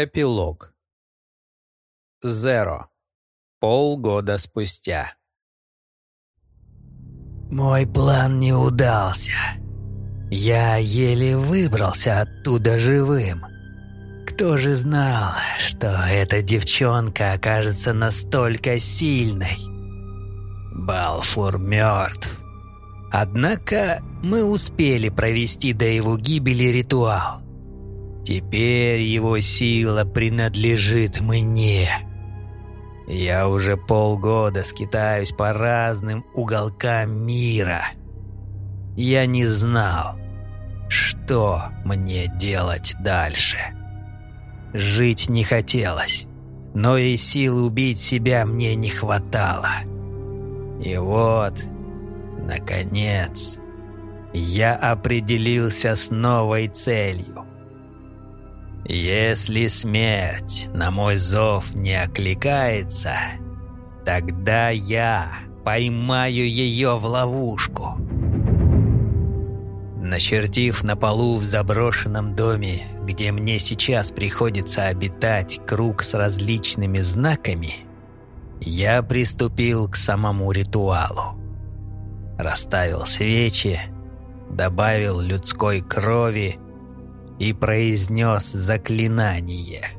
Эпилог. Зеро. Полгода спустя. Мой план не удался. Я еле выбрался оттуда живым. Кто же знал, что эта девчонка окажется настолько сильной? Балфур мертв. Однако мы успели провести до его гибели ритуал. Теперь его сила принадлежит мне. Я уже полгода скитаюсь по разным уголкам мира. Я не знал, что мне делать дальше. Жить не хотелось, но и сил убить себя мне не хватало. И вот, наконец, я определился с новой целью. Если смерть на мой зов не окликается, тогда я поймаю ее в ловушку. Начертив на полу в заброшенном доме, где мне сейчас приходится обитать круг с различными знаками, я приступил к самому ритуалу. Расставил свечи, добавил людской крови и произнес заклинание.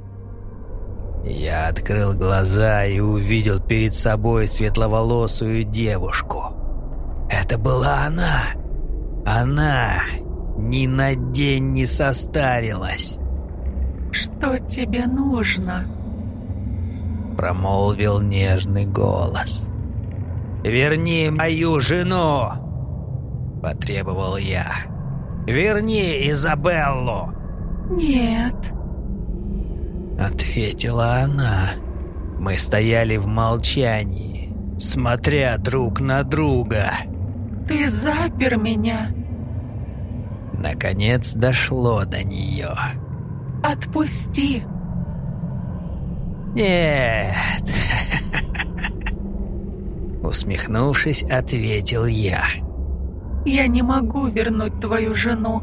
Я открыл глаза и увидел перед собой светловолосую девушку. Это была она. Она ни на день не состарилась. «Что тебе нужно?» Промолвил нежный голос. «Верни мою жену!» Потребовал я. Верни Изабеллу!» «Нет», — ответила она. Мы стояли в молчании, смотря друг на друга. «Ты запер меня!» Наконец дошло до нее. «Отпусти!» «Нет!» Усмехнувшись, ответил я. Я не могу вернуть твою жену.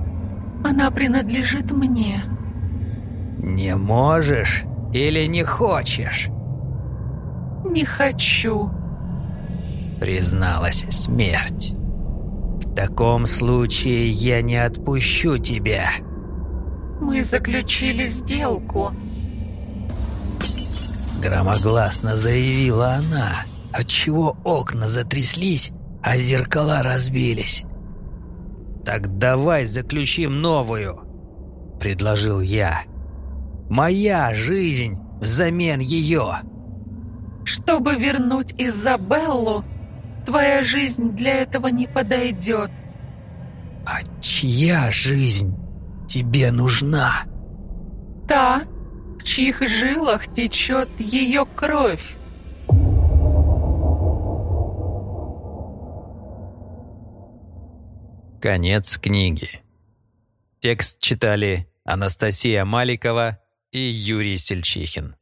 Она принадлежит мне. Не можешь или не хочешь? Не хочу. Призналась смерть. В таком случае я не отпущу тебя. Мы заключили сделку. Громогласно заявила она, отчего окна затряслись, а зеркала разбились. «Так давай заключим новую», — предложил я. «Моя жизнь взамен ее». «Чтобы вернуть Изабеллу, твоя жизнь для этого не подойдет». «А чья жизнь тебе нужна?» «Та, в чьих жилах течет ее кровь». Конец книги. Текст читали Анастасия Маликова и Юрий Сельчихин.